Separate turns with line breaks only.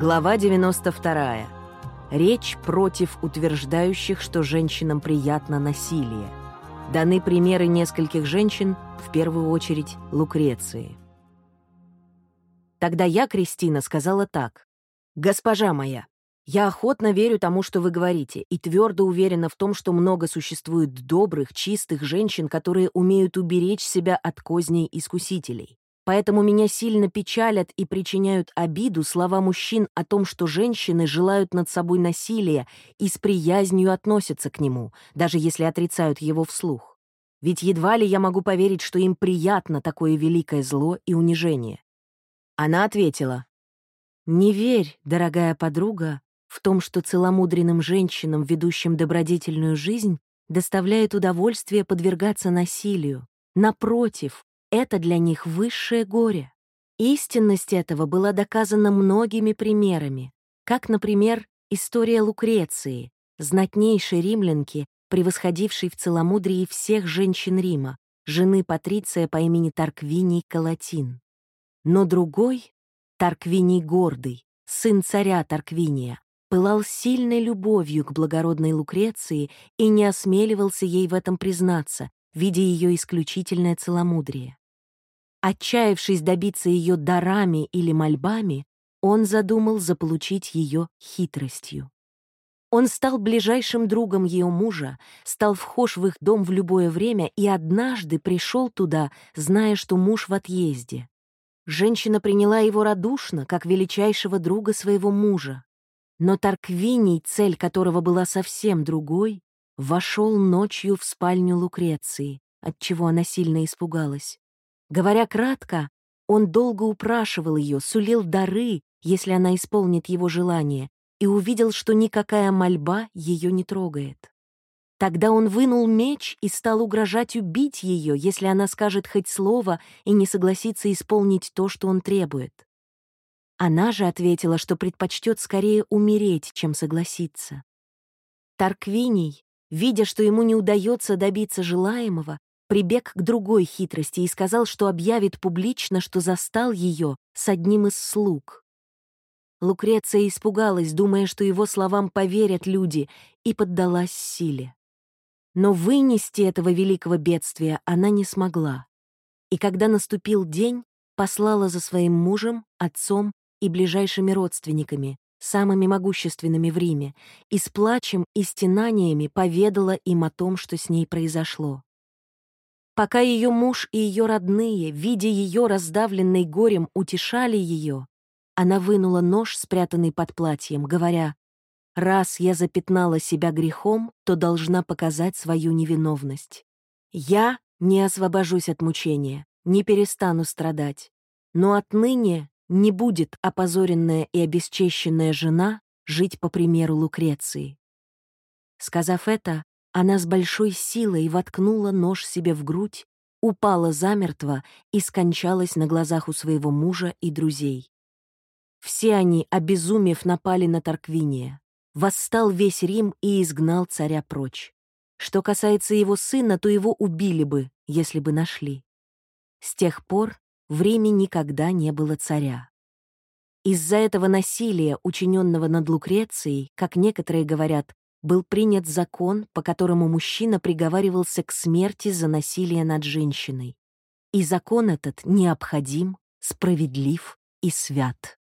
Глава 92. Речь против утверждающих, что женщинам приятно насилие. Даны примеры нескольких женщин, в первую очередь Лукреции. Тогда я, Кристина, сказала так. «Госпожа моя, я охотно верю тому, что вы говорите, и твердо уверена в том, что много существует добрых, чистых женщин, которые умеют уберечь себя от козней искусителей. Поэтому меня сильно печалят и причиняют обиду слова мужчин о том, что женщины желают над собой насилия и с приязнью относятся к нему, даже если отрицают его вслух. Ведь едва ли я могу поверить, что им приятно такое великое зло и унижение. Она ответила, «Не верь, дорогая подруга, в том, что целомудренным женщинам, ведущим добродетельную жизнь, доставляет удовольствие подвергаться насилию. Напротив, это для них высшее горе. Истинность этого была доказана многими примерами, как, например, история Лукреции, знатнейшей римлянки, превосходившей в целомудрии всех женщин Рима, жены Патриция по имени Тарквиний Калатин. Но другой, Тарквиний Гордый, сын царя Тарквиния, пылал сильной любовью к благородной Лукреции и не осмеливался ей в этом признаться, видя ее исключительное целомудрие. Отчаявшись добиться ее дарами или мольбами, он задумал заполучить ее хитростью. Он стал ближайшим другом ее мужа, стал вхож в их дом в любое время и однажды пришел туда, зная, что муж в отъезде. Женщина приняла его радушно, как величайшего друга своего мужа. Но Тарквиний, цель которого была совсем другой, вошел ночью в спальню Лукреции, отчего она сильно испугалась. Говоря кратко, он долго упрашивал ее, сулил дары, если она исполнит его желание, и увидел, что никакая мольба ее не трогает. Тогда он вынул меч и стал угрожать убить ее, если она скажет хоть слово и не согласится исполнить то, что он требует. Она же ответила, что предпочтет скорее умереть, чем согласиться. Тарквиний, видя, что ему не удается добиться желаемого, прибег к другой хитрости и сказал, что объявит публично, что застал ее с одним из слуг. Лукреция испугалась, думая, что его словам поверят люди, и поддалась силе. Но вынести этого великого бедствия она не смогла. И когда наступил день, послала за своим мужем, отцом и ближайшими родственниками, самыми могущественными в Риме, и с плачем и стенаниями поведала им о том, что с ней произошло. Пока ее муж и ее родные, видя ее раздавленной горем, утешали ее, она вынула нож, спрятанный под платьем, говоря, «Раз я запятнала себя грехом, то должна показать свою невиновность. Я не освобожусь от мучения, не перестану страдать, но отныне не будет опозоренная и обесчещенная жена жить по примеру Лукреции». Сказав это, она с большой силой воткнула нож себе в грудь, упала замертво и скончалась на глазах у своего мужа и друзей. Все они, обезумев, напали на Тарквиния. Восстал весь Рим и изгнал царя прочь. Что касается его сына, то его убили бы, если бы нашли. С тех пор в Риме никогда не было царя. Из-за этого насилия, учиненного над Лукрецией, как некоторые говорят, был принят закон, по которому мужчина приговаривался к смерти за насилие над женщиной. И закон этот необходим, справедлив и свят.